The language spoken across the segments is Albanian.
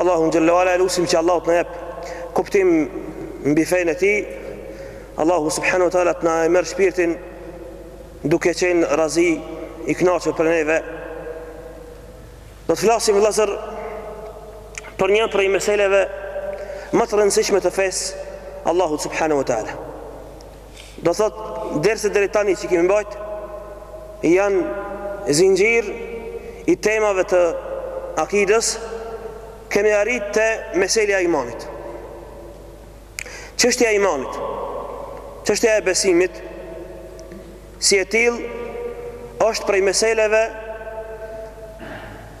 Allahun xhelle ve ala e lusim që Allahu të na jap kuptim mbi fenë e tij. Allahu subhanahu wa taala të na merr shpirtin duke qenë razi i kënaqur prej neve. Do të flasim vëllazër për një prej meseleve më të rëndësishme të fesë Allahut subhanahu wa taala. Do thot, derset deri tani që i kemi mbajt, janë zinxhir i temave të akidës, kemi arrit te meselja imanit. Qështja e imanit, qështja e besimit, si e tillë, është prej meseleve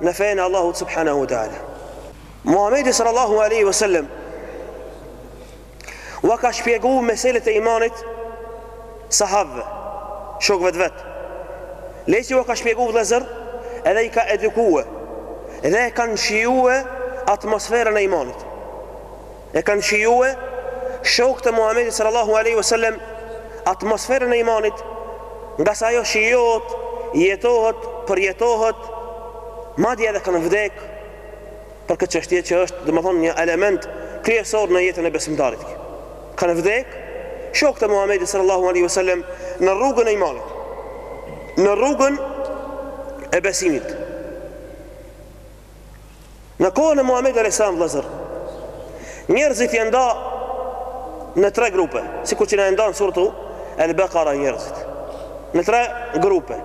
në fenë e Allahut subhanahu wa taala. Muhamedi sallallahu alaihi wasallam ua ka shpjegu meselet e imanit sahabëve, shokëve të vet. Le qi ua ka shpjegu vëllazër, edhe i ka edukue dhe e kanë shijue atmosferën e imanit. E kanë shijue shokët e Muhamedit sallallahu alaihi wasallam atmosferën e imanit, ngase ajo shijohet, jetohet, përjetohet, madje edhe kanë vdek për këtë çështje që është, domethënë, një element kryesor në jetën e besimtarit. Kanë vdek shokët e Muhamedit sallallahu alaihi wasallam në rrugën e imanit, në rrugën e besimit. Në kohën e Muhamedit alayhis salam vëllazër, njerëzit janë da në tre grupe, sikur që na i ndan suretu Al-Baqara njerëzit. Në tre grupe.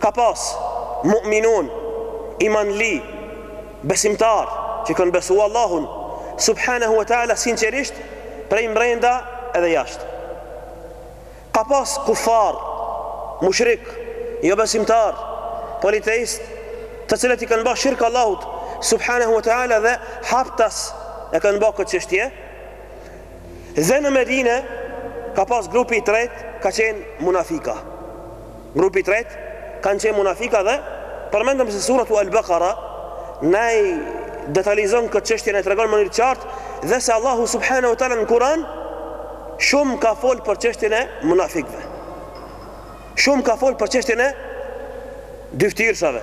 Ka pas mu'minun, imanli, besimtar që kanë besu Allahun subhanahu wa ta'ala sinqerisht prej mbrenda edhe jashtë. Ka pas kuffarë, mushrikë, jobesimtarë, politeistë, të cilët i kanë ba shirk Allahut, subhanehu wa ta'ala dhe haptas e kanë ba këtë qështje, dhe në Medine ka pas grupi i tretë, ka qenë munafika. Grupi i tretë kanë qenë munafika dhe përmendëm se Suratu Al-Bakara na e detalizon këtë çështje na e tregon në mënyrë të qartë dhe se Allahu subhanahu wa taala në Kur'an shumë ka fol për çështjen e munafikëve. Shumë ka fol për çështjen e dyftyrshave.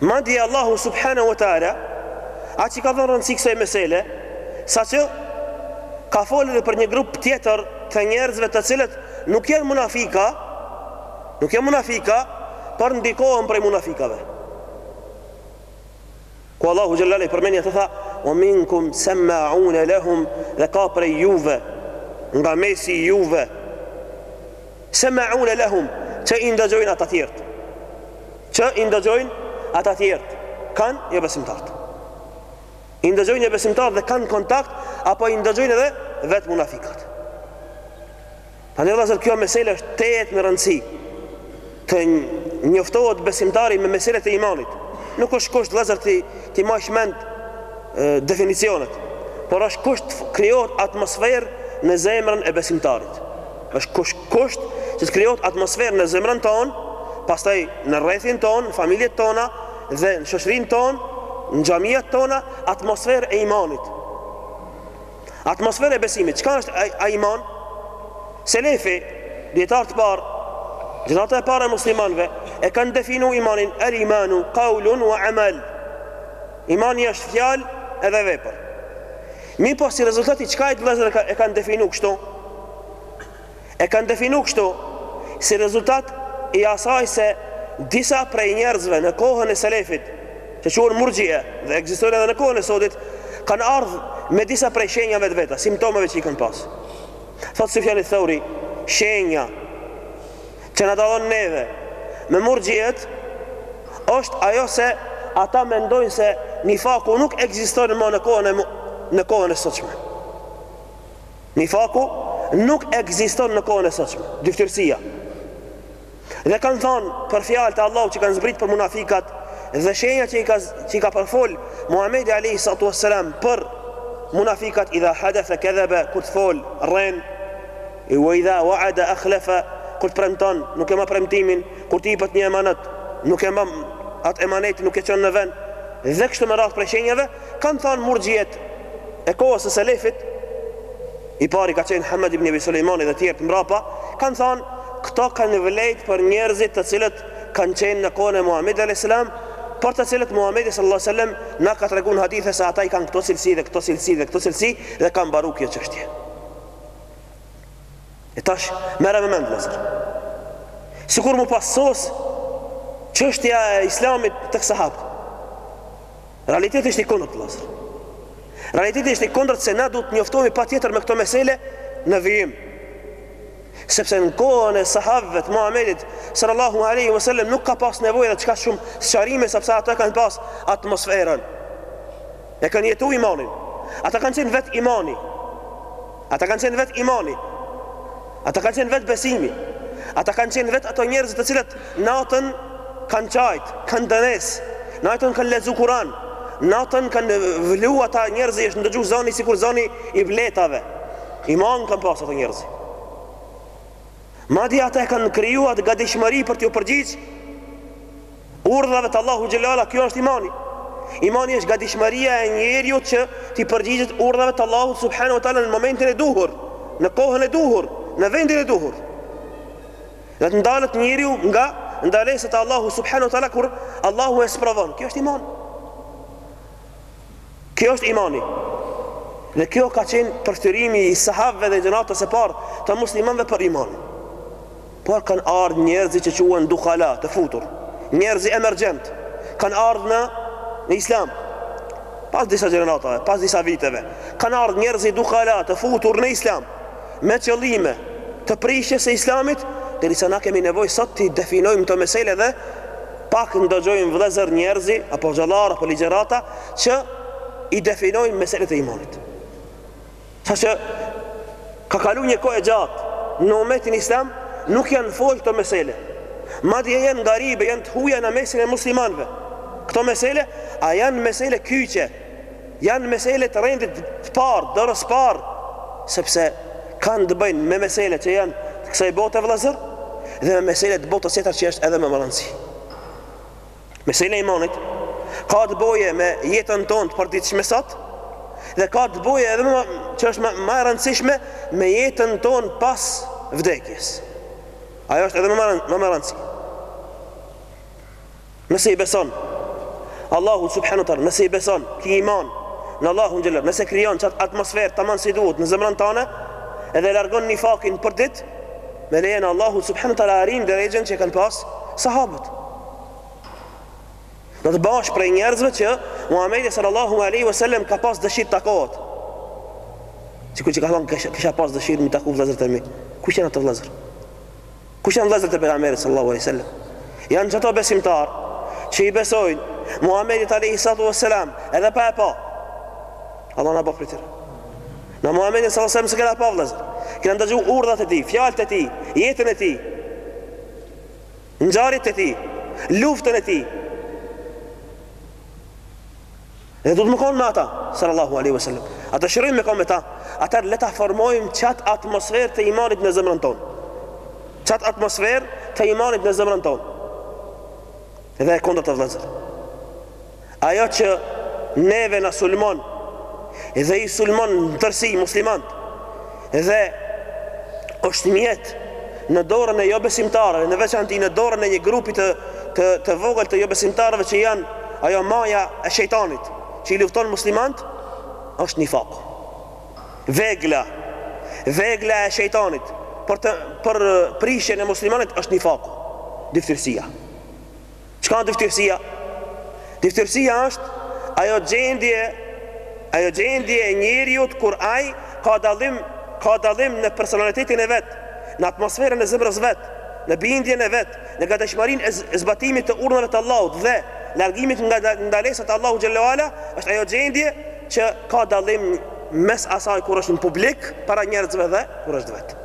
Madje Allahu subhanahu wa ta'ala aq i ka dhënë rëndësi kësaj mesele, saqë ka folë edhe për një grup tjetër të njerëzve të cilët nuk janë munafika, nuk janë munafika, por ndikohen prej munafikave. Ku Allahu xhelle ala i përmeni ata tha, "We minkum samma'une lahum", dhe ka prej juve nga mesi i juve Sema'une lehum Që i ndëgjojnë ata tjert Që i ndëgjojnë ata tjert Kanë jobesimtart I ndëgjojnë jobesimtart dhe kanë kontakt Apo i ndëgjojnë edhe vetë munafikat Pra vllazër kjo mesele është tejet me rëndësi Të njoftohet besimtari me meselet e imanit Nuk është kusht vllazër t'i mash mend definicionet Por është kusht të krijohet atmosferë në zemrën e besimtarit Është kusht që të krijohet atmosferë në zemrën tonë, pastaj në rrethin tonë, në familjet tona dhe në shoqërinë tonë, në xhamiat tona, atmosferë e imanit. Atmosferë e besimit. Çka është ai iman? Selefi, dietar të parë, gjenerata e parë e muslimanëve e kanë definuar imanin el imanu qaulun wa amal. Imani është fjalë edhe vepër. Mirëpo si rezultat i çkajes vllezër e kanë definu kështu? e kanë definu kështu si rezultat i asaj se disa prej njerëzve në kohën e selefit që quhen murxhie dhe ekzistojnë edhe në kohën e sotit kanë ardhë me disa prej shenjave të veta simptomeve që i kanë pas thot Sufjan Theuri shenja që na dallon neve me murxhiet është ajo se ata mendojnë se nifaku nuk ekziston më në kohën e sotshme Nifaku nuk ekziston në kohën e sotshme, dyftyrësia. Dhe kanë thënë për fjalët e Allahut që kanë zbrit për munafikat dhe shenjat që i ka që i ka përfol Muhamedi alayhi salatu wassalam për munafikat idha hadatha kadhaba kur të fol rren wa idha wa'ada akhlafa kur të premton nuk e ma premtimin kur të jepet një emanet nuk e ma atë emanet nuk e çon në vend dhe kështu me radhë prej shenjave Kanë thënë murxhiet e kohës së selefit, i pari ka qenë Hamed ibn Abi Sulejmani dhe tjerë të mbrapa, kanë thënë këto kanë vlejt për njerëzit të cilët kanë qenë në kohën e Muhamedit alayhis salam, për të cilët Muhamedi sallallahu alaihi wasallam na ka treguar në hadithe se ata i kanë këto cilësi dhe këto cilësi dhe këto cilësi dhe ka mbaruar kjo çështje. E tash merreni me mend vëllazër. Sikur m'u pas sos çështja e Islamit tek sahabët. Realiteti është i kundërt vëllazër. Realiteti është i kundërt se na duhet të njoftohemi patjetër me këto mesele në vijim. Sepse në kohën e sahabëve të Muhamedit sallallahu alaihi wasallam nuk ka pas nevojë për aq shumë sqarime sepse ata e kanë pas atmosferën. E kanë jetuar imanin. Ata kanë qenë vet imani. Ata kanë qenë vetë imani, ata kanë qenë vetë besimi, ata kanë qenë vetë ato njerëzit të cilët natën kanë qajtë, kanë dënesë, natën kanë lexu Kuran, natën kanë vlu ata njerëzit, është ndëgju zoni sikur zoni i bletave, iman kanë pasë ato njerëzit. Madje ata e kanë kriju atë gadishmëri për t'ju përgjigj, Urdhrave të Allahu xhel-le ue ala, kjo është imani. Imani është gatishmëria e njeriut që t'i përgjigjet urdhrave të Allahut subhanahu wa taala në momentin e duhur, në kohën e duhur, në vendin e duhur. Dhe të ndalet njeriu nga ndalesat e Allahu subhanahu wa taala kur Allahu e sprovon. Kjo është imani. Kjo është imani. Dhe kjo ka qenë përfytyrimi i sahabëve dhe gjeneratës së parë të muslimanëve për imanin. Por kanë ardhë njerëzi që quhen dukhala, të futur, njerëzi emergjent, kanë ardhë në, në islam, pas disa gjeneratave, pas disa viteve, kanë ardhë njerëzi dukhala, të futur në islam, me qëllime të prishjes së islamit, derisa na kemi nevojë sot t'i definojmë këto mesele dhe pak ndëgjojmë vëllezër njerëzi, a hoxhallarë, apo ligjerata, që i definojnë meselet e imanit. Sa që ka kalu një kohë e gjatë në umetin islam, nuk janë folë këto mesele. Madje janë garibe, janë të huja në mesin e muslimanve. Këto mesele, a janë mesele kyqe, janë mesele të rendit të parë, dorës parë, sepse kanë të bëjnë me mesele që janë t'kësaj bote vëllazër dhe me mesele të botës tjetër që është edhe më me rëndësi. Meselja e imanit ka të bëjë me jetën tonë të përditshme sot dhe ka të bëjë edhe, që është më e rëndësishme, me jetën tonë pas vdekjes. Ajo është edhe më me rëndësi. Nëse i beson Allahut subhanahu wa taala, nëse i beson, ki iman në Allahun xhelal, nëse krijon qat atmosferë tamam si duhet në zemrën tënde, edhe largon nifakin për ditë, me lejen e Allahut subhanahu wa taala arrin derexhen që e kanë pas sahabët. Do të bëhesh prej njerëzve që Muhamedi sallallahu alaihi wasallam ka pas dëshirë të takohet. Sikur që ka thënë kisha, kisha pas dëshirë me i taku vëllezërit e mi. Kush janë ato vëllezër? Kush janë vëllezërit e pejgamberit sallallahu alaihi wasallam? Janë qato besimtarë që i besojnë Muhamedit alaihi salatu wasalam, edhe pa e pa. Allah na bëftë prej tyre. Ne Muhamedin sallallahu alaihi wasallam s'e kena pa vëllezër. Kena ndëgju urdhrat e tij, fjalët e tij, jetën e tij. Ngjarjet e tij, luftën e tij. Dhe dojmë me kon me ata, sallallahu alaihi wasallam. A dëshirojmë me kon me ta? Atëherë le ta formojmë qat atmosferë të imanit në zemrën tonë. Qat atmosferë të imanit në zemrën tonë. Dhe e kundërta vëllezër. Ajo që neve na sulmon dhe i sulmon në tërësi muslimantë dhe është mjet në dorën e jobesimtarëve, në veçanti në dorën e një grupi të të të vogël të jobesimtarëve që janë ajo maja e shejtanit që i lufton muslimantë, është nifaku. Vegla, vegla e shejtanit për të për prishjen e muslimanit është nifaku. Dyftyrësia. Çka është dyftyrësia? Dyftyrësia është ajo gjendje, ajo gjendje e njeriut kur ai ka dallim, ka dallim në personalitetin e vet, në atmosferën e zemrës vet, në bindjen e vet, në gadishmërinë e zbatimit të urdhërave të Allahut dhe largimit nga ndalesat e Allahut xhelle ue ala, është ajo gjendje që ka dallim mes asaj kur është në publik para njerëzve dhe kur është vet.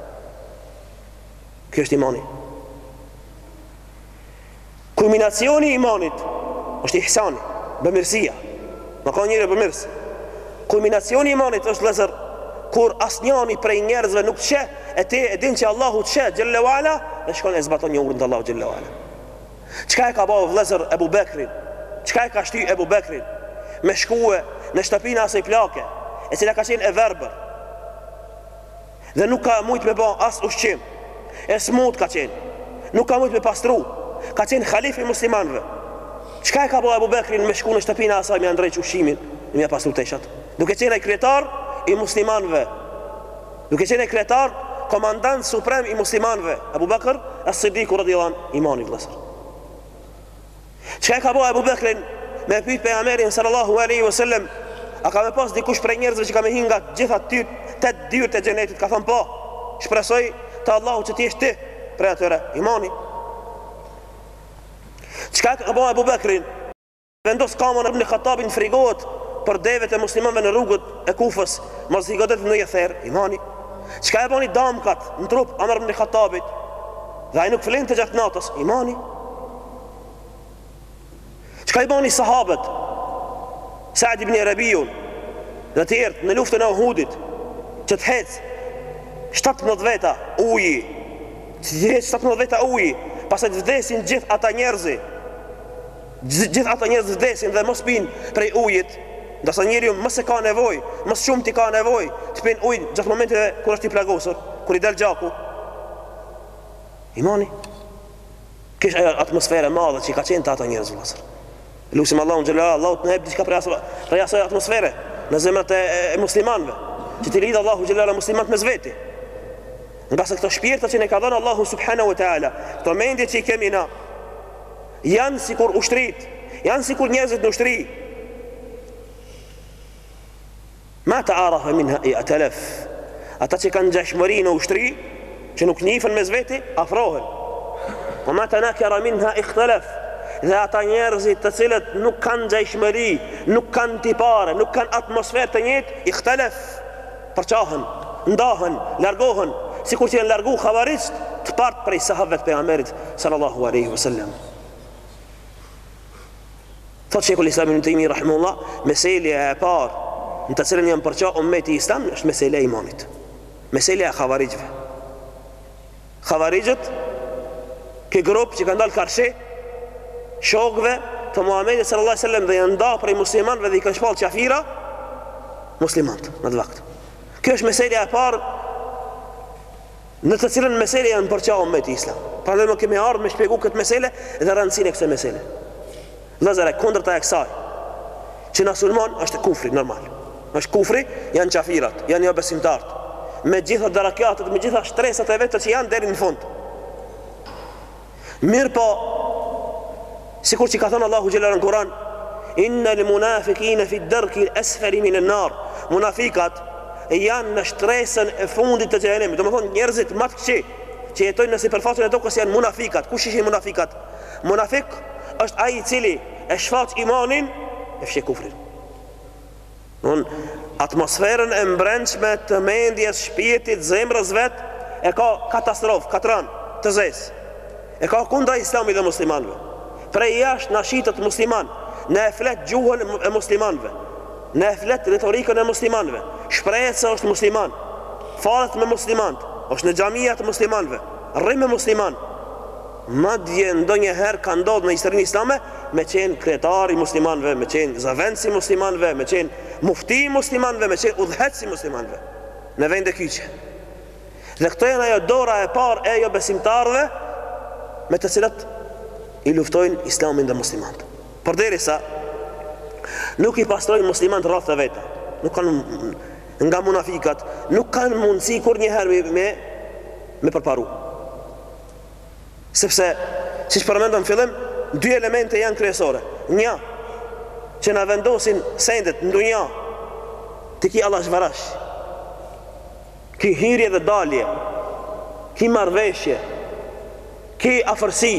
Kjo është imani. Kulminacioni i imanit është ihsani, bëmirësia. Me kanë njeri bëmirës. Kulminacioni i imanit është vëllezër kur asnjani prej njerëzve nuk të sheh, e ti e din që Allahu të sheh, xhelle ue ala, dhe shkon e zbaton një urdhën të Allahut xhelle ue ala. Çka e ka ba vëllezër Ebu Bekrin? Çka e ka shty Ebu Bekrin? Me shkue në shtëpinë e asaj plake, e cila ka qenë e verbër. Dhe nuk ka mujt me ba as ushqim E smut ka qenë Nuk ka mujt me pastru Ka qenë halif i muslimanve Çka e ka ba Ebu Bekrin me shku në shtëpinë e asaj me ja ndreq ushqimin Me ja pastru teshat Duke qenë ai kryetar i muslimanve Duke qenë ai kryetar Komandant suprem i muslimanve Ebu Bekr es-Siddiku radijallahu anhu Imani vëllezër Çka e ka bo Ebu Bekrin me e pyjt pejgamberin sallallahu aleyhi wa sallam A ka me pas dikush prej njerëzve që ka me hi nga gjitha të tetë dyrt e xhenetit Ka thonë po Shpresoj te Allahu që të jesh ti prej atyre Imani Çka e ka bo Ebu Bekrin Vendos ka Amr ibn Khattabin frigohet për devet e muslimanve në rrugët e Kufës, mos i godet ndonjë therrë, imani. Çka e bani damkat në trup Amr ibn Khattabit, dhe ai nuk flen te gjatë natës, imani. Çka i bani sahabët? Sa'd ibn Rabiun dhe të tjerë në luftën e Uhudit që të ecë 17 veta uji, të ecë 17 veta uji, pastaj të vdesin gjithë ata njerëzi. Gjithë ata njerëzit të vdesin dhe mos pin prej ujit, ndërsa njeriu më se ka nevojë, më së shumti ka nevojë të pin ujë gjatë momenteve kur është i plagosur, kur i del gjaku. Imani Kish atmosferë e madhe që ka qenë te ata njerëz vëllazër. Lusim Allahun xhele shanuhu të na jep diçka prej asaj, prej asaj atmosfere në zemrat e, e muslimanëve, që t'i lidh Allahu xhele muslimanët mes veti. Ngase këto shpirta që ne ka dhënë Allahu subhanahu wa taala, këto mendje që i kemi na, janë sikur ushtrit, janë sikur njerëzit në ushtri. Ma ta'arafa minha i'talaf, Ata që kanë ngjashmëri në ushtri, që nuk njifen mes veti, afrohen. Wa ma tanakara minha ikhtalaf, Dhe ata njerëz të cilët nuk kanë ngjashmëri, nuk kanë tipare, nuk kanë atmosferë të njëjtë, ikhtalaf, përçahen, ndahen, largohen, sikur që janë largu khavarixhët të part prej sahabëve të pejgamberit sallallahu alaihi wasallam. Thotë Shejhul Islam Ibn Tejmije rahimehullah, Meselja e parë në të cilën janë përça ummeti islam është meselja e imanit. Meselja e Khavarixhëve. Khavarixhët ky grup që kanë dalë karshi shokëve të Muhamedit sallallahu alaihi wasallam dhe janë nda prej muslimanëve dhe i kanë shpallë qafira muslimanët në atë vakt. Kjo është meselja e parë në të cilën mesele janë përça ummeti islam. Prandaj ne kemi ardh me shpjegu këtë mesele dhe rëndësinë e kësaj mesele. Vëllezër, e kundërta e kësaj që na sulmon është kufri normal. Është kufri, janë qafirat, janë jobesimtarët. Me gjitha darakatat, me gjitha shtresat e veta që janë deri në fund. Mirëpo, sikur që ka thënë Allahu xhele në Kur'an, Inna al-munafiqina fi ad-darki al-asfali min an-nar. Munafikat janë në shtresën e fundit të xhehenemit. Domethënë njerëzit ma të këqij që jetojnë në sipërfaqen e tokës janë munafikat. Kush ishin munafikat? Munafik është ai i cili e shfaq imanin e fsheh kufrin. Dmth atmosferën e mbrendshme të mendjes, shpirtit, zemrës vet e ka katastrofë, katran, të zezë. E ka kundra Islamit dhe muslimanëve. Prej jashtë na shitet musliman, na e flet gjuhën e muslimanëve, na e flet retorikën e muslimanëve, shprehet se është musliman, falet me muslimanët, është në xhamia të muslimanëve, rri me musliman. Madje ndonjëherë ka ndodh në historinë islame me qenë kryetar i muslimanëve, me qenë zëvendës i muslimanëve, me qenë mufti i muslimanëve, me qenë udhëheqës i muslimanëve në vende kyçe. Dhe këto janë ajo dora e parë e jobesimtarëve me të cilat i luftojnë islamin dhe muslimanët. Përderisa nuk i pastrojnë muslimanët radhët e veta, nuk kanë nga munafikat, nuk kanë mundësi kurnjëherë me me përparu. Sepse, siç përmendëm në fillim, dy elemente janë kryesore. Një, që na vendosin sendet në dunja, të ki allishverish, ki hirje dhe dalje, ki marrëveshje, ki afërsi,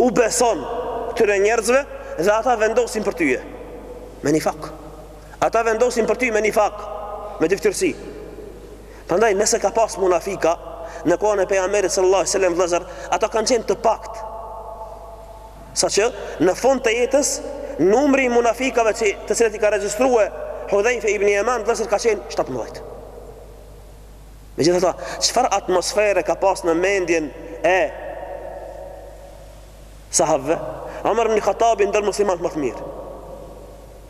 u beson këtyre njerëzve dhe ata vendosin për ty. Me nifak. Ata vendosin për ty me nifak, me dyftyrësi. Prandaj nëse ka pas munafika në kohën e Pejgamberit sallallahu alejhi ue sellem vëllezër, ata kanë qenë të paktë. Saqë në fund të jetës numri i munafikave që të cilët i ka regjistru Hudhejfe ibn Jeman vëllezër ka qenë 17. Megjithatë, çfarë atmosfere ka pas në mendjen e sahabëve? Omar ibn Khattabi ndër muslimanët më të mirë.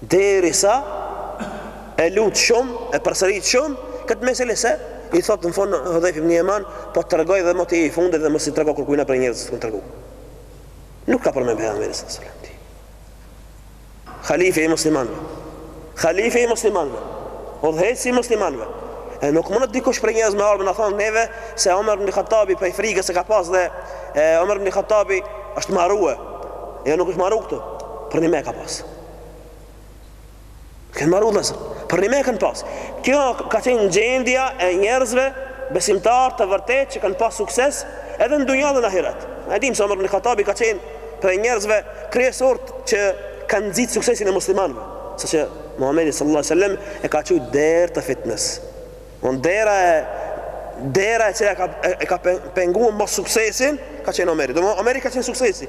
Derisa e lut shumë, e përsërit shumë këtë mesele se i thotë në fund Hudhejfe ibn Jeman, po të tregoj dhe mos ti je i fundit dhe s'i tregoj kërkujna prej njerëzve më tregoj. Nuk të ka përmend pejgamberi sallallahu alajhi wasallam ti. Halife i muslimanëve. Halife i muslimanëve. Udhëheqësi i muslimanëve. E nuk mundet dikush prej njerëzve me ardh me na thanë neve se Omer ibn Khattabi prej frikës që ka pas dhe e, Omer ibn Khattabi është marrue. Jo nuk është marru kot. Për njëmend ka pas. Kanë marru me zërë, për njëmend kanë pas. Kjo ka qenë gjendja e njerëzve besimtarë të vërtetë që kanë pas sukses edhe në dunja dhe në ahiret. E dim se Omer ibn Khattabi ka qenë prej njerëzve kryesorë që kanë nxit suksesin e muslimanve. Se Muhammedi sallallahu sallam e ka qujt derë të fitnes. Në dera e dera e cila ka, e ka penguar mossuksesin ka qenë Omeri. Dhe Omeri ka qenë suksesi.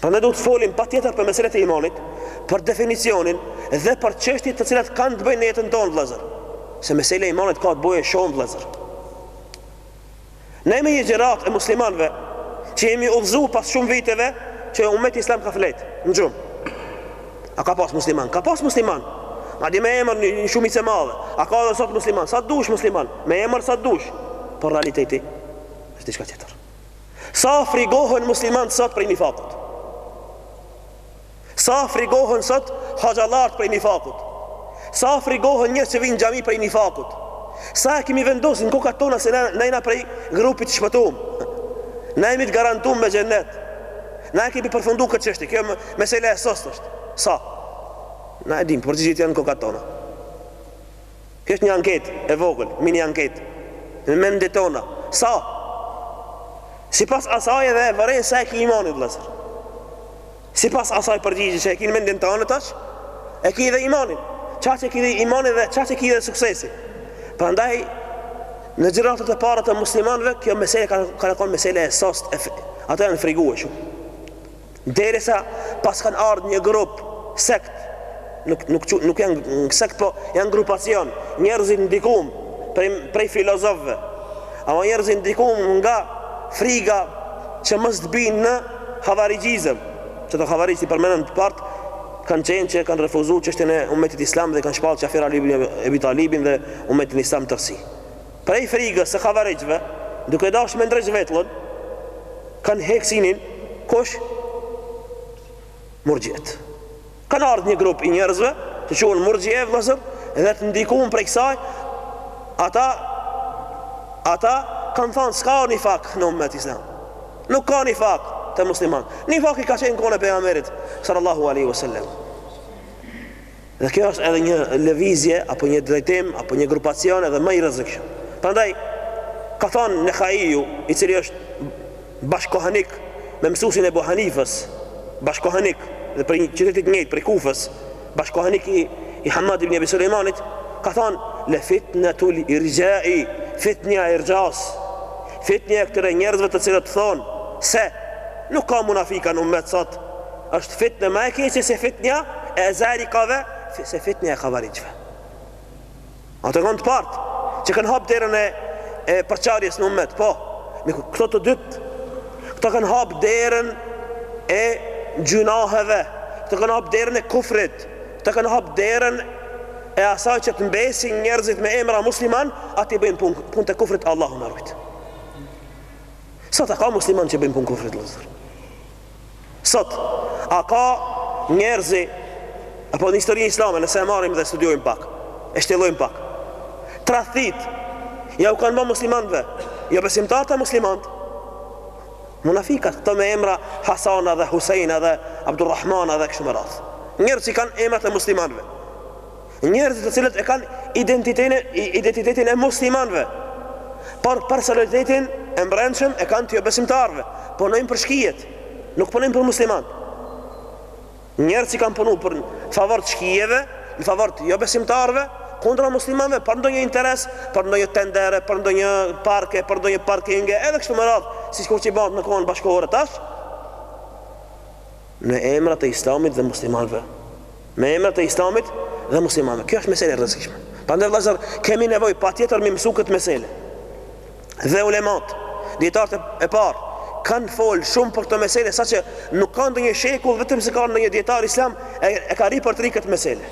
Prandaj duhet të folim patjetër për meselet e imanit, për definicionin dhe për çështjet të cilat kanë të bëjnë në jetën tonë vëllazër. Se mesela e imanit ka të bëjë shumë vëllazër. Ne jemi një gjeneratë e muslimanve që jemi udhëzu pas shumë viteve që umeti islam ka flejt në gjumë. A ka pas musliman? Ka pas musliman. Madje me emër një, një shumicë e madhe. A ka dhe sot musliman? Sa dush musliman? Me emër sa dush? Por realiteti është diçka tjetër. Sa frigohen muslimanët sot prej nifakut? Sa frigohen sot hoxhallarët prej nifakut? Sa frigohen njerëz që vijnë në xhami prej nifakut? Sa e kemi vendos në kokat tona se na jena prej grupit të shpëtum? Na jemi të garantum me xhennet. Na e kemi përfundu këtë çështje. Kjo mesela e sostme është. Sa? Na e dimë, përgjigjet janë në kokat tona. Kjo është një anketë e vogël, mini anketë, në mendjet tona. Sa? Sipas asaj edhe e vëren sa e ki imanin, vlezër. Sipas asaj përgjigje që e ki në mendjen tane tash, e ki dhe imanin. Qaq e ki dhe imanin dhe qaq e ki dhe suksesin. Prandaj, në gjeneratat e para të muslimanve, kjo mesele ka, kanë konë mesele e saktë, e, ata janë frigu shumë. Derisa pas kanë ardhë një grup, sekt, nuk, nuk, nuk janë sekt, po janë grupacion, njerëz të ndikum prej, prej filozofëve, apo njerëz të ndikum nga friga që mos të binë në havarixhizëm, që këta havarixhët i përmendëm të partë, kanë qenë që kanë refuzu çështjen e umetit islam dhe kanë shpallë qafir Ali bin Ebi Talibin dhe umetin islam tërsi. Prej frigës së havarixhve, duke dashtë me ndreq vetullën, kanë hek synin, kush? Murxhiet. Kanë ardhë një grup i njerëzve, që quhen Murxhie vëllazër, dhe të ndikuar prej kësaj, ata ata kanë thënë s'ka nifak në ummet islam. Nuk ka nifak te muslimani. Nifaki ka qenë kohën e pejgamberit sallallahu alaihi wasallam. Dhe kjo është edhe një lëvizje apo një drejtim apo një grupacion edhe më i rrezikshëm. Prandaj ka thënë Nehaiu, i cili është bashkëkohanik me mësuesin e Abu Hanifës, bashkëkohanik dhe prej qytetit të njëjtë prej Kufës, bashkëkohanik i, i Hamad ibn Abi Sulejmanit, ka thënë le fitnatul irja'i, fitnja e irxhas, fitnja e këtyre njerëzve të cilët thonë se nuk ka munafika në umet sot, Është fitnë më e keqe se fitnja e Ezarikave, se fitnja e havarixhve. Ata kanë të partë që kanë hap derën e, e përçarjes në umet, po ama këto të dytë, këto kanë hap derën e gjynaheve, këto kanë hap derën e kufrit, këto kanë hap derën e asaj që të mbesin njerëzit me emra musliman, e t'i bëjnë punët e kufrit Allahu na rujtë. Sot a ka musliman që bëjnë punë kufrit, vllezër? Sot, a ka njerëz, apo në historinë islame, nëse e marrim dhe studiojmë pak, e shtjellojmë pak, tradhtitë ia u kanë ba muslimanve, jo jobesimtarët, po muslimanët, munafikat, këta me emra Hasana dhe Husejna dhe Abdurrahmana dhe kështu me radhë. Njerëz që kanë emrat e muslimanve. Njerëz të cilët e kanë identitetin, identitetin e muslimanëve, por personalitetin e mbrendshëm e kanë të jobesimtarëve, punojnë për shkijet, nuk punojnë për muslimanë. Njerëz që kanë punu për favor të shkijeve, në favor të jobesimtarëve, kundra muslimanëve për ndonjë interes, për ndonjë tendere, për ndonjë parke, për ndonjë parkinge, edhe kështu me radhë, sikur që bahet në kohën bashkëkohore tash. Me emrat e Islamit dhe muslimanëve. Me emrat e Islamit dhe muslimanëve. Kjo është meselë e rrezikshme. Prandaj vëllazër, kemi nevojë patjetër me mësu këtë meselë. Dhe ulemat, dietarët e parë kanë fol shumë për këtë meselë, saqë nuk ka ndonjë shekull vetëm se ka ndonjë dietar islam e, e ka ripërtri këtë meselë.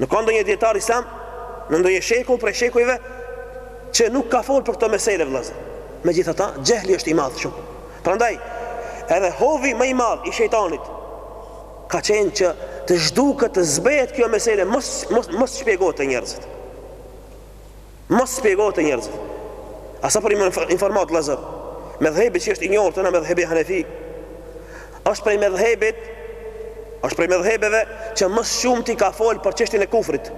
Nuk ka ndonjë dietar islam në ndonjë shekull prej shekujve që nuk ka fol për këto meselë vëllazër. Megjithatë, xehli është i madh shumë. Prandaj, edhe hovi më i madh i shejtanit ka qenë që të zhduket të zbehet kjo meselë, mos mos mos shpjegohet te njerëzit. Mos shpjegohet te njerëzit. Sa për informatë vëllazër, medhhebi që është i njohur te ne medhhebi Hanefi është prej medhhebit është prej medhhebeve që më shumti ka fol për çështjen e kufrit.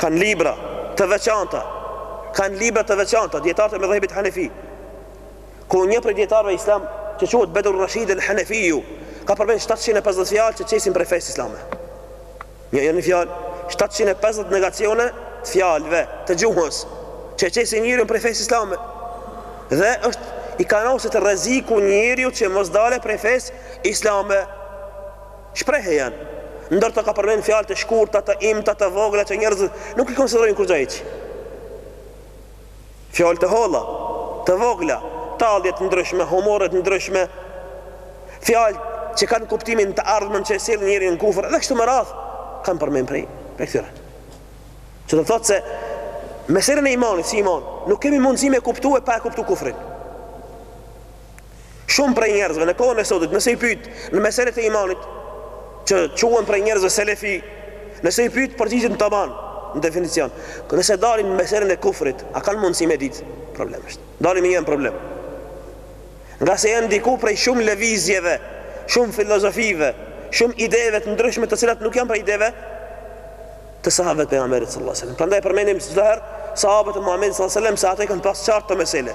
Kanë libra të veçanta, kanë libra të veçanta dietarët e medhhebit Hanefi. Ku një prej dietarëve islam që quhet Bedru Reshid el-Hanefiju ka përmend 750 fjalë që qesin prej fesë islame. Jo një fjalë, shtatëqind e pesëdhjetë negacione të fjalëve, të gjuhës, që e qesin njeriun prej fesë islame. Dhe është i kanoset rreziku njeriut që mos dale prej fesë islame. Shprehe janë. Ndër to ka përmend fjalë të shkurta, të imta, të vogla që njerëzit nuk i konsiderojnë kurrë hiç. Fjalë të holla, të vogla, tallje të ndryshme, humore të ndryshme, fjalë që kanë kuptimin të ardhmen që e sjellin njerin në kufër edhe kështu me radhë, kanë përmend prej prej këtyre. Që do të thotë se meselën e imanit si iman, nuk kemi mundësi me kuptu pa e kuptu kufrin. Shumë prej njerëzve në kohën e sotit, nëse i pyet në meselet e imanit, që quhen prej njerëzve selefi, nëse i pyet përgjigjen ta ban në definicion. Nëse dalin në meselën e kufrit, a kanë mundësi me ditë? Problem është. Dalin në një problem. Ngase janë ndiku prej shumë lëvizjeve, shumë filozofive, shumë ideve të ndryshme të cilat nuk janë prej ideve të sahabëve të pejgamberit sallallahu alajhi wasallam. Prandaj përmendim çdo herë sahabët e Muhamedit sallallahu alajhi wasallam se ata kanë pas qartë këtë mesele.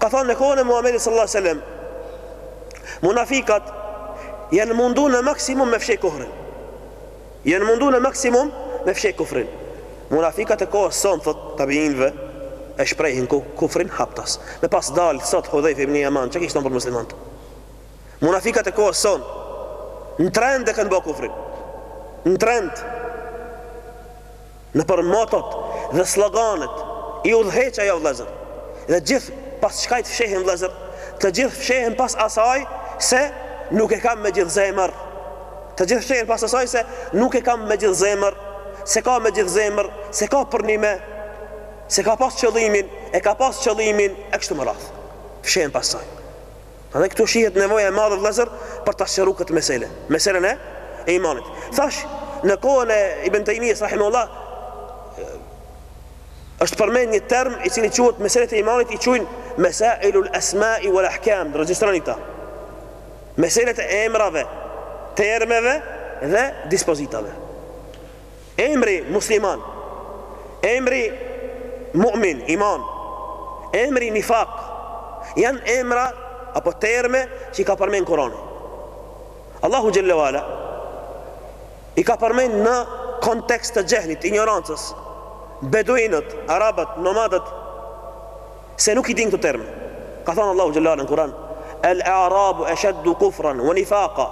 Ka thënë në kohën e Muhamedit sallallahu alaihi wasallam munafikat janë mundu në maksimum me fshej kufrin. Janë mundu në maksimum me fshej kufrin. Munafikat e kohës sonë thotë tabiinve e shprehin ku kufrin haptas. Me pas dalë sot Hudhejfe ibn Jeman, çka kish thonë për muslimanët? Munafikat e kohës sonë në trend e kanë bë kufrin. Në trend Nëpër motot dhe sloganet i udhëheq ajo vëllezër dhe gjithë pas çkajt fshehen vëllezër, të gjithë fshehen pas asaj se nuk e kam me gjithë zemër. Të gjithë fshehen pas asaj se nuk e kam me gjithë zemër, s'e ka me gjithë zemër, s'e ka përnime, s'e ka pas qëllimin, e ka pas qëllimin, e kështu me radhë. Fshehen pas asaj. Dhe këtu shihet nevoja e madhe vëllezër për ta sqaruar këtë meselë, meselën e e imanit. Thash, në kohën e Ibn Taymiyes rahimahullah është përmend një term i cili quhet meselet e imanit i quajnë mesailul asma'i wal ahkam, regjistroni këto. Meselet e emrave, termeve dhe dispozitave. Emri Musliman, emri Mu'min, Iman, emri Nifak, janë emra apo terme që i ka përmend Kurani. Allahu xhelle ve ala i ka përmend në kontekst të xehlit, injorancës, beduinët, arabët, nomadët, Se nuk i dinë këto terme. Ka thënë Allahu xhalla wa ala në Kur'an, El-A'rabu ashaddu kufran wa nifaqa.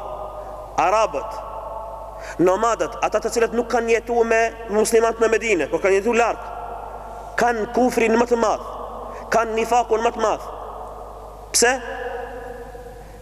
Arabët, nomadët, ata të cilët nuk kanë jetuar me muslimanët në Medinë, por kanë jetuar larg, kanë kufrin më të madh, kanë nifakun më të madh. Pse?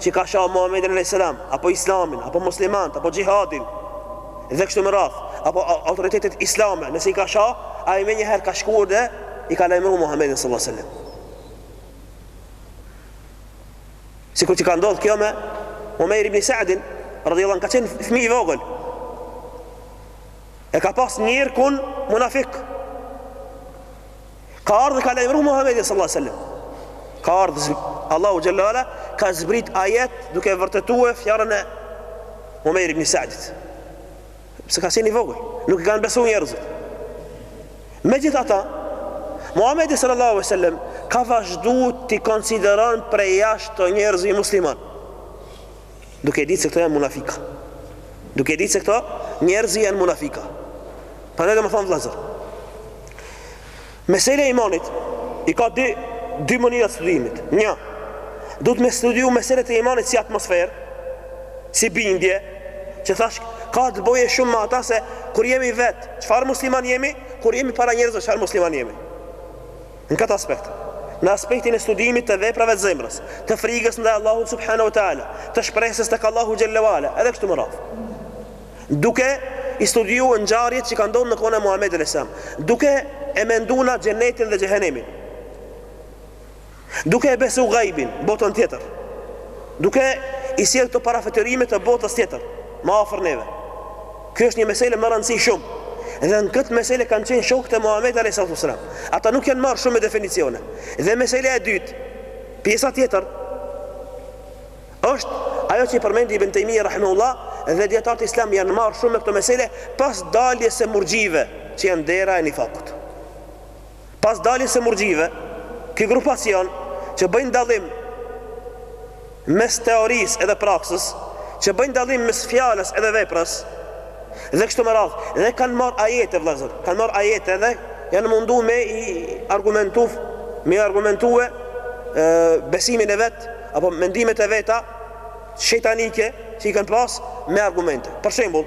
që ka sha Muhamedin alayhis salam, apo Islamin, apo muslimanët, apo xhihadin, dhe kështu me radhë, apo autoritetet islame, nëse i ka sha, ai menjëherë ka shku dhe i ka lajmëru Muhamedin sallallahu alaihi wasallam. Sikur që ka ndodh kjo me Umair ibn Sa'din, radhiyallahu anhu, ka qenë fëmijë i vogël. E ka pas njerkun munafik Ka ardhë ka lajmëru Muhammedin sallallahu alaihi wasallam. Ka ardhë Allahu xhalla wa ala ka zbrit ajet duke vërtetuar fjalën e Umeir ibn Sa'dit. Pse ka qenë i vogël, nuk i kanë besu njerëzit. Megjithatë, Muhammedi sallallahu alaihi wasallam ka vazhdu t'i konsideron prej jashtë këto njerëzi muslimanë. Duke e ditë se këto janë munafika. Duke e ditë se këto njerëzi janë munafika. Prandaj domethënë vëllazër. Mesela e imanit i ka dy dy mënyra të studimit. Një, duhet me studiu meselet e imanit si atmosferë, si bindje, që thash ka të bëjë shumë me ata se kur jemi vet, çfarë musliman jemi, kur jemi para njerëzve, çfarë musliman jemi. Në këtë aspekt, në aspektin e studimit të veprave të zemrës, të frigës ndaj Allahut subhanahu wa taala, të shpresës tek Allahu xhalla wala, edhe kështu me radhë. Duke i studiu ngjarjet që kanë ndodhur në kohën e Muhamedit alayhis salam, duke e mendu në xhenetin dhe xhehenemin. Duke e besu gajbin, botën tjetër. Duke i sjell këto parafytyrime të botës tjetër, më afër neve. Kjo është një mesele me rëndësi shumë Dhe në këtë mesele kanë qenë shokët e Muhammedit a.s. Ata nuk janë marrë shumë me definicione Dhe mesela e dytë Pjesa tjetër është ajo që i përmendi Ibn Tejmije rahimahullah Dhe dijetarët islam janë marrë shumë me këtë mesele Pas daljes së murxhive që janë dera e nifakut Pas daljes së murxhive, ky grupacion që bëjnë dallim mes teorisë edhe praksës, që bëjnë dallim mes fjalës edhe veprës, dhe kështu me radhë, dhe kanë marrë ajete vëllezër, kanë marrë ajete dhe janë mundu me i argumentu, me i argumentue e, besimin e vet apo mendimet e veta shejtanike që i kanë pas me argumente. Për shembull,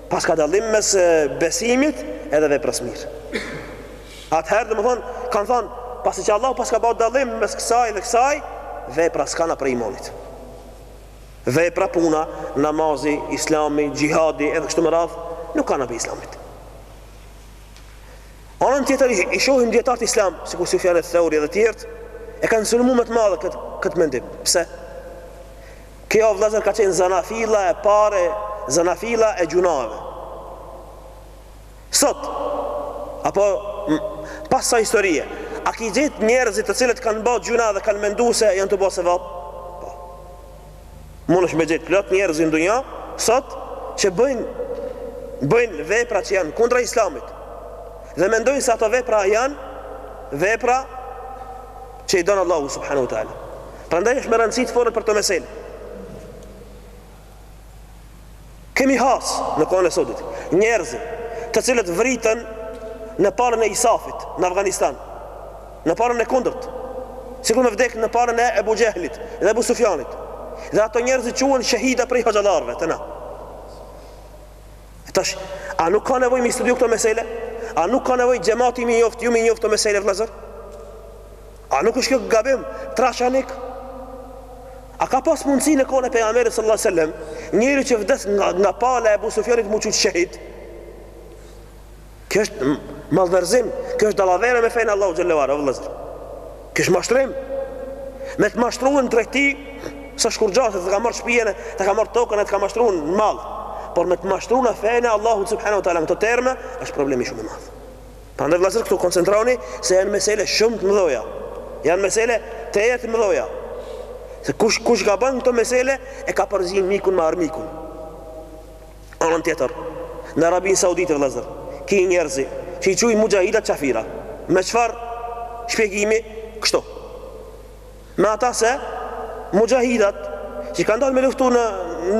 Paska dallim mes besimit edhe veprës s'mirë. Atëherë domethënë, kanë thanë, pasi që Allahu paska ba dallim mes kësaj dhe kësaj, vepra s'koka prej imanit. Vepra puna, namazi, islami, xhihadi, edhe kështu me radhë, nuk kokan prej islamit. Anën tjetër i shohim dijetarët islam, sikur Sufjan Theuri edhe tjerët, e kanë sulmu me të madhe këtë, këtë mendim. Pse? Kjo o vëllezër ka qenë zanafilla e parë, zanafilla e gjynaheve. Sot, apo pas saj historie, a ki gjetë njerëz të cilët kanë ba gjynah dhe kanë mendu se janë tu ba sevap? Po. Mund është me gjetë plot njerëz në dunja, sot, që bëjnë, bëjnë vepra që janë kundra islamit dhe mendojnë se ato vepra janë vepra që i don Allahu subhanahu wa taala. Prandaj është me rëndësi të folet për këto mesele. Kemi has në kohën e sodit njerëz të cilët vriten në palën e Isafit në Afganistan, në palën e kundërt, sikur me vdek në palën e Ebu Jehlit dhe Ebu Sufjanit. Dhe ato njerëz quhen shehida prej hoxhallarëve tanë. Tash, a nuk ka nevojë m'i studiu këto mesele? A nuk ka nevojë xhemati m'i njoft, ju m'i njoft këto mesele vëllezër? A nuk është kjo gabim trashanik? A ka pas mundësi në kohën e Pejgamberit sallallahu alejhi ve selem njëri që vdes nga, nga pala e Ebu Sufjanit m'u qujt shehid Kjo është mallërzim, kjo është dallavere me fenë e Allahut xhelle ve ala vëllezër. Kjo është mashtrim. Me të mashtru n'tregti s'është kurgja, të ka marr shpinë, të ka marr tokën, të ka mashtru në mall. Por me të mashtru n'fenë e Allahut subhanahu wa taala në këto terme është problem shumë i madh. Prandaj vëllezër këtu koncentroni se janë mesele shumë të mëdhaja. Janë mesele tejet të mëdhaja. Se kush kush gabon n'këto mesele e ka përzi mikun me armikun. Anën tjetër në Arabinë Saudite vëllezër ki njerëzi që i qujnë muxhahidat qafira me çfarë shpjegimi kështu me ata se muxhahidat që kanë dalë me luftu në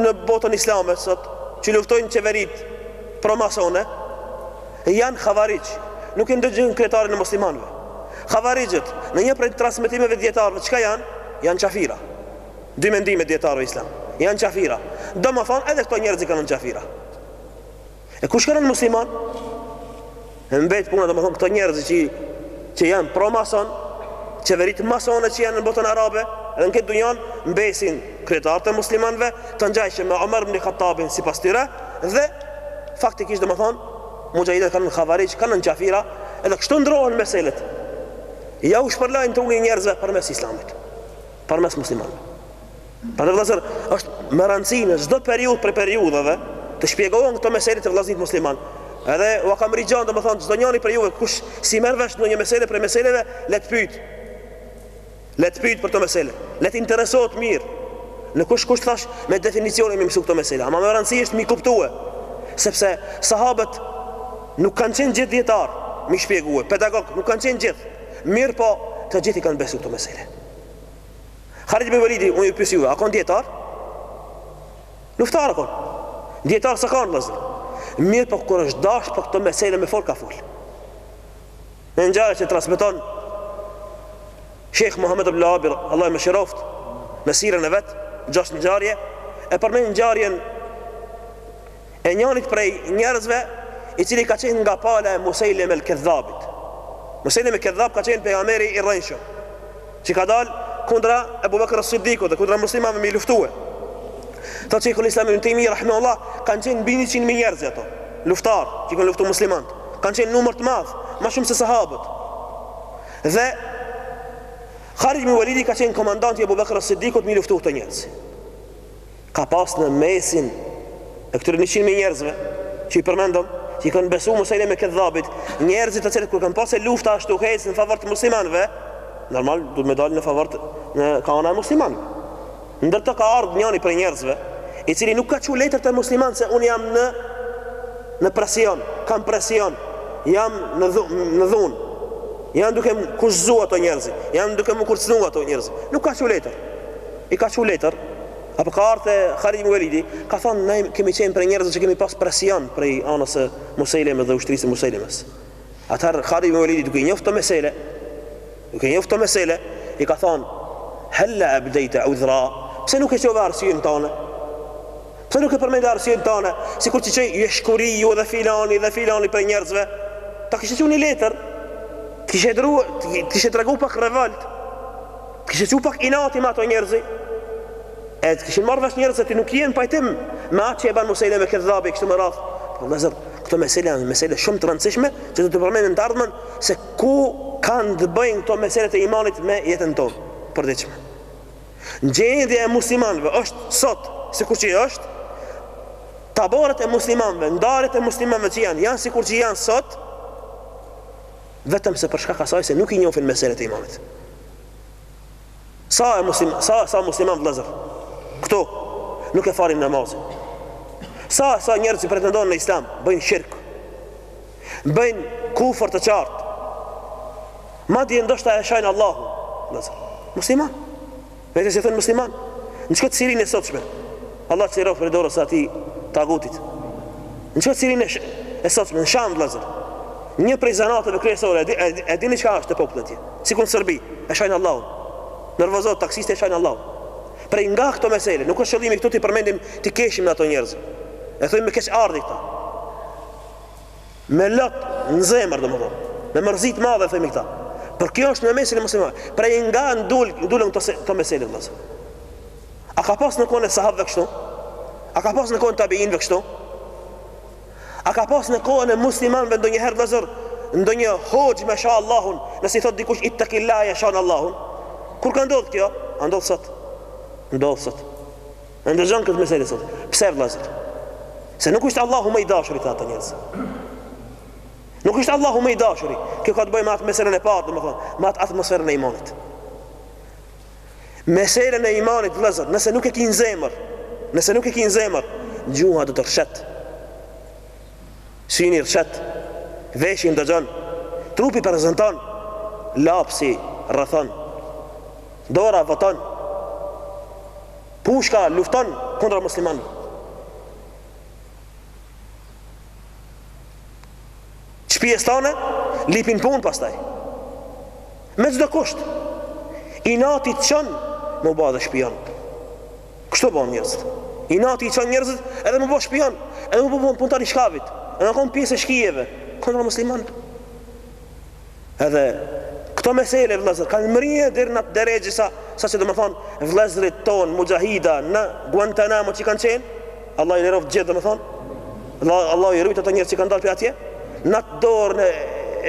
në botën islame sot që luftojnë qeveritë promasone janë havarixh nuk e ndëgjojnë kryetarin e muslimanëve havarixhët në një prej transmetimeve dijetarëve çka janë janë qafira Dy mendime dijetarëve islam. Janë qafira. Domethënë edhe këto njerëz i kanë qafira. E kush kanë musliman? E mbet puna domethënë këto njerëz që që janë pro mason, qeverit masone që janë në botën arabe, edhe në këtë dunjan mbesin kryetarët e muslimanëve, të ngjajshëm me Omar ibn Khattabin sipas tyre dhe faktikisht domethënë muxhahidët kanë havarixh, kanë qafira, edhe kështu ndrohen meselet. Ja u shpërlajnë trunin e njerëzve përmes islamit. përmes muslimanëve. Për atë vëllazër, është me rëndësi në çdo periudhë prej periudhave të shpjegohen këto mesele te vëllazërit musliman. Edhe ua kam rixhanë, domethënë çdo njëri prej juve kush s'e merr vesh ndonjë mesele prej meseleve, le të pyet. Le të pyet për këto mesele. Le të interesohet mirë. Nuk është kusht tash me definicione m'i mësu këto mesele. Ama me rëndësi është m'i kuptue. Sepse sahabët nuk kanë qenë gjithë dijetarë, m'i shpjegue, pedagog, nuk kanë qenë gjithë. Mirëpo, të gjithë i kanë besu këto mesele. Khalid ibn Walidi, unë ju pyes juve, a â kanë dijetar? Luftar â kanë. Dijetar s'â kanë, vllazër. Mirëpo kur është dashur për këto mesele me fol ka fol. Në ngjarje që transmeton Shejh Muhammed ibn Abdulvehab, Allahu e mëshiroftë, në sirën e vet, gjashtë ngjarje, e përmend ngjarjen e njërit prej njerëzve i cili ka qenë nga pala e Musejlem el Kedhabit. Musejlem el Kedhab ka qenë pejgamberi i rrejshëm, që ka dalë kundra Ebu Bekër Siddikut dhe kundra muslimanve me i luftue. Thotë Shejhul Islam Ibn Tejmije, rahimehullah, kanë qenë mbi njëqind mijë njerëz ato, luftar, që i kanë luftu muslimant, kanë qenë numër të madh, ma shumë se sahabët. Dhe Khalid ibn Walidi ka qenë komandanti i Abu Bakr as-Siddiqut me i luftu këto njerëz. Ka pas në mesin e këtyre njëqind mijë njerëzve, që i përmendëm, që i kanë besu Musejlem el Kedhabit, njerëzit të cilët kur kanë pa se lufta asht tu hec në favor të muslimanve, normal, do me dalë në favor të në, kah ana e muslimanve. Ndër të ka ardhë njani prej njerëzve, i cili nuk ka çu letër te muslimanët se unë jam në në presion, kam presion, jam në dhu, në dhunë. Janë duke më kushtëzuar ato njerëz, janë duke më kërcënuar ato njerëz. Nuk ka çu letër. I ka çu letër, apo ka ardhur te Khalid ibn Walidi, ka thonë ne kemi qenë prej njerëzve që kemi pas presion prej anës së Musejlemës dhe ushtrisë së Musejlemës. Atëherë Khalid ibn Walidi duke i njohur këto mesele, duke i njohur këto mesele, i ka thonë Hella abdejta udhra, pse nuk e çove arsyen tënde? Pse nuk e përmende arsyen tënde, sikur që çoi Jeshkuriu dhe filani dhe filani prej njerëzve? Ta kishe çu një letër, të kishe dërguar, të kishe treguar pak revolt. Të kishe çu pak inati me ato njerëzi, e të kishin marrë vesh njerëzit se ti nuk je në pajtim me atë që e bën Musejleme Kedhabi kështu me radhë. Po vëllazër, këto mesela janë mesela shumë të rëndësishme që do t'i përmendim në të ardhmen se ku kanë të bëjnë këto mesela të imanit me jetën tonë të përditshme. Gjendja e muslimanëve është sot sikur që është taboret e muslimanëve, ndarjet e muslimanëve që janë, janë sikur që janë sot. vetëm se për shkak asaj se nuk i njohin meselet e imanit. Sa e muslim, sa e sa musliman vëllazër. Kto nuk e falin namazin. Sa e sa njerëz që pretendojnë në Islam, bëjnë shirk. Bëjnë kufër të qartë. Madje ndoshta e shajnë Allahun, vëllazër. Musliman. Vetes i thonë musliman Në qëtë Sirinë e sotshme Allah e liroftë prej dorës ati tagutit Në qëtë Sirinë e, sh e sotshme Në Sham vlëzër Një prej zanateve kryesore E, e, e dini çka është te populli atje Sikur n'Serbi E shajnë Allahun Nervozohet taksisti e shajnë Allahun Prej nga këto mesele Nuk është qëllimi këtu t'i përmendim Të keshim në ato njerëzë E thojmë me keqardhje këta Me lot në zemër domethënë. Me mërzi të madhe e themi këta. Por kjo është në mesin e muslimanëve. Prej nga dul, dulën këto këto mesele vëllazër. A ka pas në kohën e sahabëve kështu? A ka pas në kohën e tabiinëve kështu? A ka pas në kohën e muslimanëve ndonjëherë vëllazë, ndonjë hoxh me sha Allahun, nëse i thot dikush ittaqillah e shan Allahun? Kur ka ndodh kjo? A ndodh sot? Ndodh sot. E ndëgjon këtë mesele sot. Pse vëllazër? Se nuk është Allahu më i dashuri te ata njerëz. Nuk është Allahu më i dashuri. Kjo ka të bëjë me atë meselën e parë, domethënë, me atë atmosferën e imanit. Meselën e imanit vëllazër, nëse nuk e ke në zemër, nëse nuk e ke në zemër, gjuha do të rrëshet. Syni rrëshet. Veshi ndëgjon. Trupi prezenton lapsi rrethon. Dora voton. Pushka lufton kundra muslimanit. Shkijes tanë, lipin pun pastaj. Me çdo kusht. Inati të çon, m'u ba edhe shpion. Kështu bon njerzit. Inati i çon njerzit, edhe m'u bo shpion. Edhe m'u bo punëtar i shkavit. Edhe me konë pjesë e shkijeve. Kontra muslimanit. Edhe Këto mesele vëllezër kanë mrri deri në atë derexhe sa sa që domethën vëllezërit ton muxhahidat në Guantanamo që kanë qenë Allah i liroftë gjithë domethën Allah Allah i rujt ata njerëz që kanë dalë prej atje në atë dorën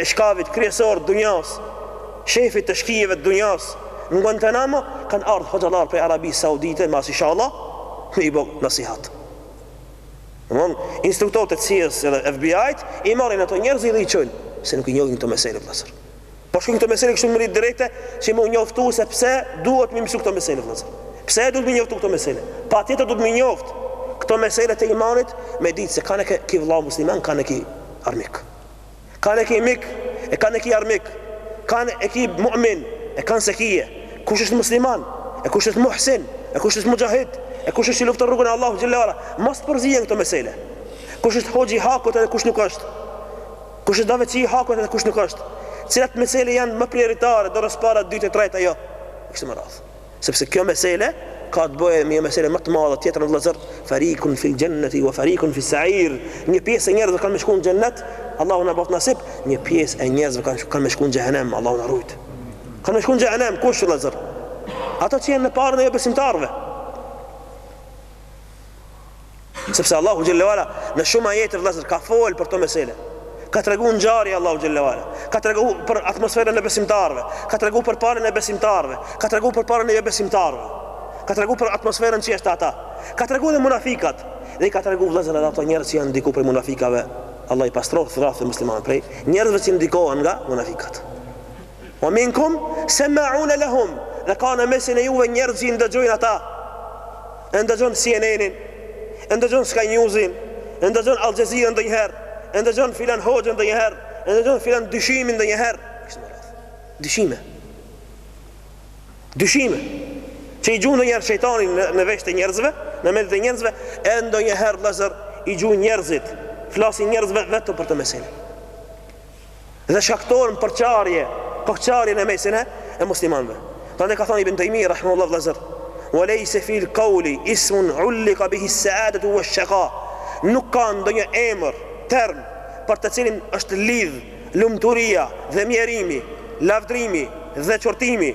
e shkavit kryesor të dunjas shefit të shkijeve të dunjas në Guantanamo kanë ardhë hoxhallar prej Arabisë Saudite demek inshallah me i bë nasihat Domthon, instruktorët e CIA-s edhe FBI-t i marrin ato njerëz dhe i çojnë, se nuk i njohin këto mesela vëllazër. Po shkojmë këto mesela kështu drejt, si me i njoftu se pse duhet me i mësu këto mesela vëllazër. Pse duhet me i njoftu këto mesela? Patjetër duhet me i njoft këto mesela të imanit, me ditë se kan e ki vëlla musliman, kan e ki armik. Kan e ki mik e kan e ki armik kan e ki mu'min e kan s'e ki e kush është musliman e kush është muhsin e kush është muxhahid e kush është që lufton n'rrugën e Allahut xhel-le ue ala mos të përzihen këto mesele kush është hoxhë i hakut edhe kush nuk është kush është davetçi i hakut edhe kush nuk është cilat mesele janë më prioritare dorës parë dytë e tretë ajo kështu me radhë Sepse kjo mesele ka të bëjë me një mesele më të madhe tjetër vëllezër, farikun fil jannati wa farikun fis sa'ir. Një pjesë e njerëzve kanë me shkuar në xhennet, Allahu na bëftë nasip, një pjesë e njerëzve kanë kanë me shkuar në xhehenem, Allahu na rujt. Kanë me shkuar në xhehenem kush vëllezër? Ata që janë në palën e jobesimtarëve. Sepse Allahu xhel-le ue ala në shumë ajete vëllazër ka fol për këto mesele. Ka tregu ngjarje Allahu xhel-le ue ala. Ka tregu për atmosferën e besimtarëve, ka tregu për palën e besimtarëve, ka tregu për palën e jobesimtarëve. Ka tregu për atmosferën që jesht ata. Ka tregu edhe munafikat dhe i ka tregu vëllazër edhe ato njerëz që janë ndiku prej munafikave. Allahu i pastroftë safet muslimanë prej njerëzve që ndikohen nga munafikat. Wa minkum sama'un lahum, dhe ka në mesin e juve njerëz që i ndëgjojnë ata. E ndëgjon CNN-in, e ndëgjon Sky News-in, e ndëgjon Al Jazeera ndonjëherë, e ndëgjon filan hoxhën ndonjëherë, e ndëgjon filan dyshimin ndonjëherë. Dyshime. Dyshime. Që i gjun ndonjëherë shejtani në, në veshtë e njerëzve, në mendjet e njerëzve, e ndonjëherë vllazër i gjun njerëzit, fjalë t'njerëzve vetëm për këtë mesele. dhe shkaktojnë përçarje, përçarje në mesin e e muslimanëve. Prandaj ka thënë Ibn Taymi rahimahullahu vëllazër, "Wa laysa fil qawli ismun ulliqa bihi as-sa'adatu wash-shaqa." Nuk ka ndonjë emër, term për të cilin është lidh lumturia dhe mjerimi, lavdrimi dhe qortimi.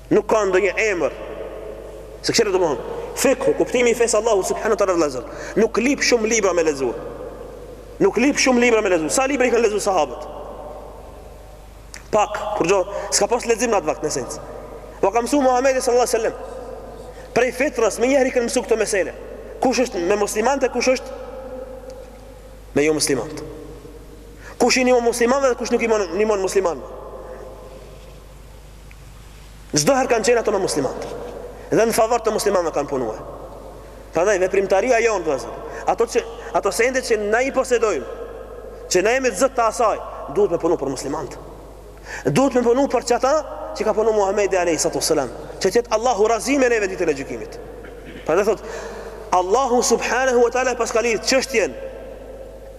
Nuk ka ndonjë emër. Se çfarë do të thotë? Fikhu, kuptimi i fesë Allahut subhanahu wa taala vëllazër. Nuk lip shumë libra me lexu. Nuk lip shumë libra me lexu. Sa libra i kanë lexu sahabët? Pak, kurgjo, s'ka pas lexim në atë vakt në sens. Ua ka mësu Muhamedi sallallahu alaihi wasallam. Prej fitrës menjëherë i kanë mësu këto mesela. Kush është me muslimanët e kush është me jo muslimanët? Kush i nimo muslimanëve dhe kush nuk i nimo muslimanëve? Çdo herë kanë qenë ato me muslimanët. Dhe në favor të muslimanëve kanë punue. Prandaj veprimtaria jonë vëllazë, ato që ato sende që na i posedojmë, që na jemi të zot të asaj, duhet me punu për muslimanët. Duhet me punu për qata që ka punu Muhamedi alayhi salatu wasalam, që t'jetë Allahu razi me neve ditën e gjykimit. Prandaj thot Allahu subhanahu wa taala e paska lidh çështjen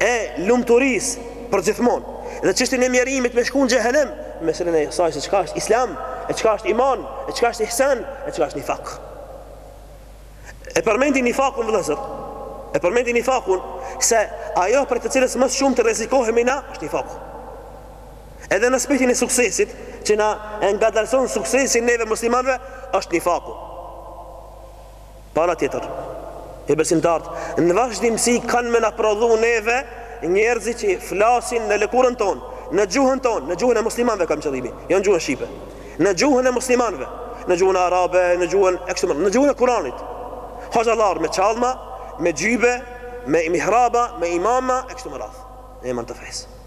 e lumturisë përgjithmonë dhe çështjen e mjerimit me shku në xhehenem meselen e asaj se çka është islam e çka është iman e çka është ihsan e çka është nifak e përmendi nifakun vëllazër e përmendi nifakun se ajo prej të cilës më së shumë të rrezikohemi na është nifaku edhe në aspektin e suksesit që na e ngadalëson suksesin neve muslimanëve është nifaku Ana tjetër, jobesimtarët në vazhdimësi kanë me na prodhu neve njerëzit që flasin në lëkurën tonë, në gjuhën tonë, në gjuhën e muslimanëve kam qëllimin, jo në gjuhën shqipe. Në gjuhën e muslimanëve, në gjuhën arabe, në gjuhën e kështu me ra, në gjuhën e Kuranit. Hoxhallar me çallma, me xhybe, me mihraba, me imama e kështu me radhë. Në emër të fesë.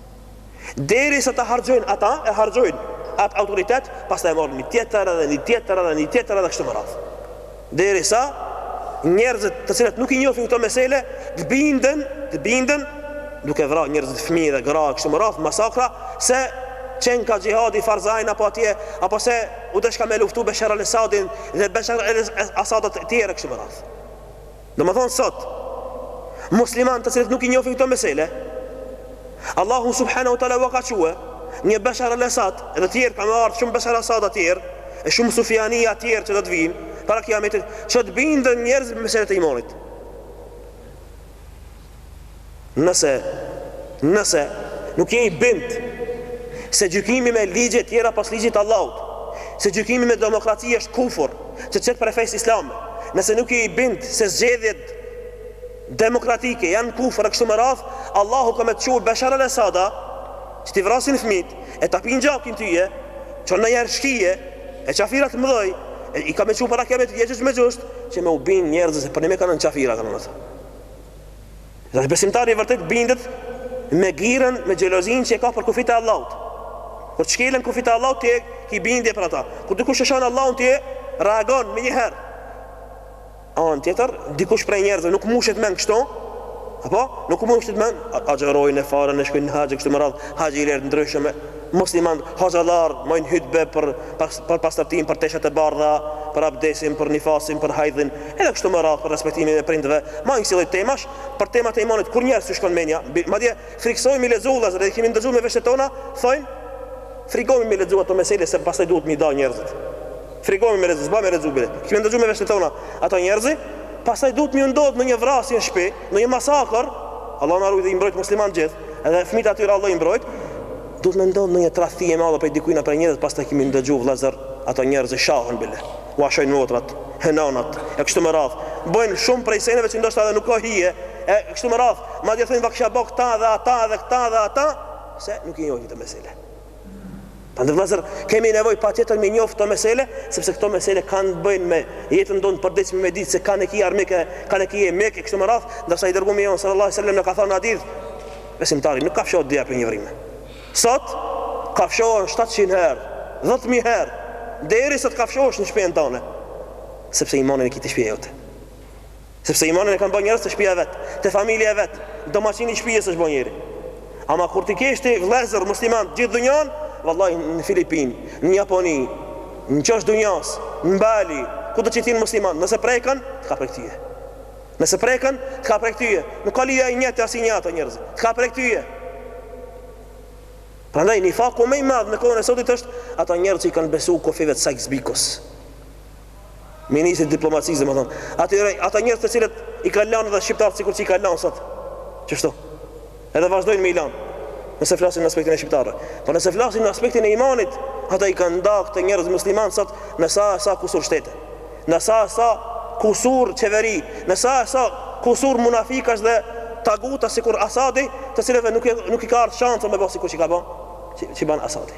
Deri sa ta harxhojnë ata, e harxhojnë atë autoritet, pastaj e marrin një tjetër edhe një tjetër edhe një tjetër edhe kështu me radhë. Deri sa njerëzit të cilët nuk i njohin këto mesele, të binden, të binden duke vrarë njerëzit fëmijë dhe gra kështu me radhë, masakra se qenka xhihadi farz ajn apo atje, apo se u deshka me luftu Beshar al-Esadin dhe Beshar al-Esadat e tjerë kështu me radhë. Domethënë sot muslimanë të cilët nuk i njohin këto mesele, Allahu subhanahu wa taala ua ka çue një Bashar al-Assad dhe të tjerë kanë me ardh shumë Bashar al-Assada të tjerë, e shumë Sufjania të tjerë që do të vijnë para kiametit, që të binden njerëz me meselet e imanit. Nëse, nëse, nuk je i bind, se gjykimi me ligje të tjera pos ligjit të Allahut, se gjykimi me demokraci është kufër, që të qet prej fesë islame, nëse nuk je i bind se zgjedhjet demokratike janë kufër e kështu me radhë, Allahu ka me të çuë Bashar al Asada, që t'i vrasin fëmit, e t'a pin gjakin tyje, e në jerë shkije, e qafira të mëdhoj, e, i ka me çuë para kiametit, jeshtë me gisht, që me u bin njerëz se për me kanë qafira, kanë në të. Dhe besimtari i vërtet bindet me girën, me xhelozinë që e ka për kufit e Allahut. Kur të shkelen kufit e Allahut, ti ki bindje për ata. Kur dikush e shan Allahun, ti reagon me një herë. Anë tjetër, dikush prej njerëzve nuk mushet mend kështu, apo nuk mushet mend, agjërojnë e falen, e shkojnë në haxh, kështu me radhë, haxhilerë të ndryshme, musliman, hoxhallar, mojnë hytbe për, për pastërtim, për teshet e bardha, për abdesin, për nifasin, për hajdhin, Edhe kështu me radhë për respektimin e prindëve, marrin kësi lloj temash, për temat e imanit kur njerëz s'i shkon menja, madje frikësohemi me lexu vëllazër dhe kemi ndëgju me veshët tona, thonë frikohemi me lexu ato mesele se pastaj duhet me i da njerëzit. Frikohemi me lexu, s'bën me lexu bile. Kemi ndëgju me veshët tona ato njerëzi, pastaj duhet me ndodh në një vrasje në shtëpi, në një masakër, Allah na ruaj dhe i mbrojt musliman gjithë, edhe fëmijët aty Allah i mbrojt, duhet me ndodh në një tradhti e madhe për dikujt na për njerëz, pastaj kemi ndëgju vëllazër ato njerëz shahen bile. Ua shojnë motrat, e nënat, e kështu me radhë. Bëjnë shumë prej seneve që ndoshta edhe nuk ka hije, e kështu me radhë. Madje thonë ia kisha bë këta dhe ata dhe këta dhe ata, se nuk i njohin këto mesele. Prandaj vëllazër, kemi nevojë patjetër me njoftë këto mesele, sepse këto mesele kanë të bëjnë me jetën tonë të përditshme me ditë se kën e ki armik e, kën e ki mik e kështu me radhë, ndërsa i dërgumi jonë sallallahu alaihi wasallam na ka thënë në hadith, besimtari nuk kafshohet dy herë prej një vrime. Sot kafshohen shtatëqind herë, dhjetë mijë herë, deri sa të kafshohesh në shpinë tonde, sepse imanin e ki te shpia jote. Sepse imanin e kanë bërë njerëz te shpia e vet, te familja e vet, domaçin i shpisë është bërë njeri. Ama kur t'i kesh ti vëllezër musliman të gjithë dunjan, vallahi në Filipine, në Japoni, në qosh të dunjas, në Bali, kudo që t'jenë musliman, nëse preken, të ka prek ty. Nëse preken, të ka prek ty. Nuk ka lidhje a i njeh ti a s'i njeh ato njerëz. Të ka prek ty. Prandaj nifaku më i madh në kohën e sotit është ata njerëz që i kanë besu kufive të Sykes Pikos. Ministrit e diplomacisë, domethënë, atyre ata njerëz të cilët i kanë lanë dhe shqiptarët sikur që i kanë lanë sot. Qështu. Edhe vazhdojnë me i lanë, nëse flasim në aspektin e shqiptarëve. Po nëse flasim në aspektin e imanit, ata i kanë nda këtë njerëz musliman sot në sa e sa kusur shtete. Në sa e sa kusur qeveri, në sa e sa kusur munafikash dhe taguta sikur Asadi, të cilëve nuk nuk i ka ardh shanca me ba sikur që ka ba, që ban Asadi.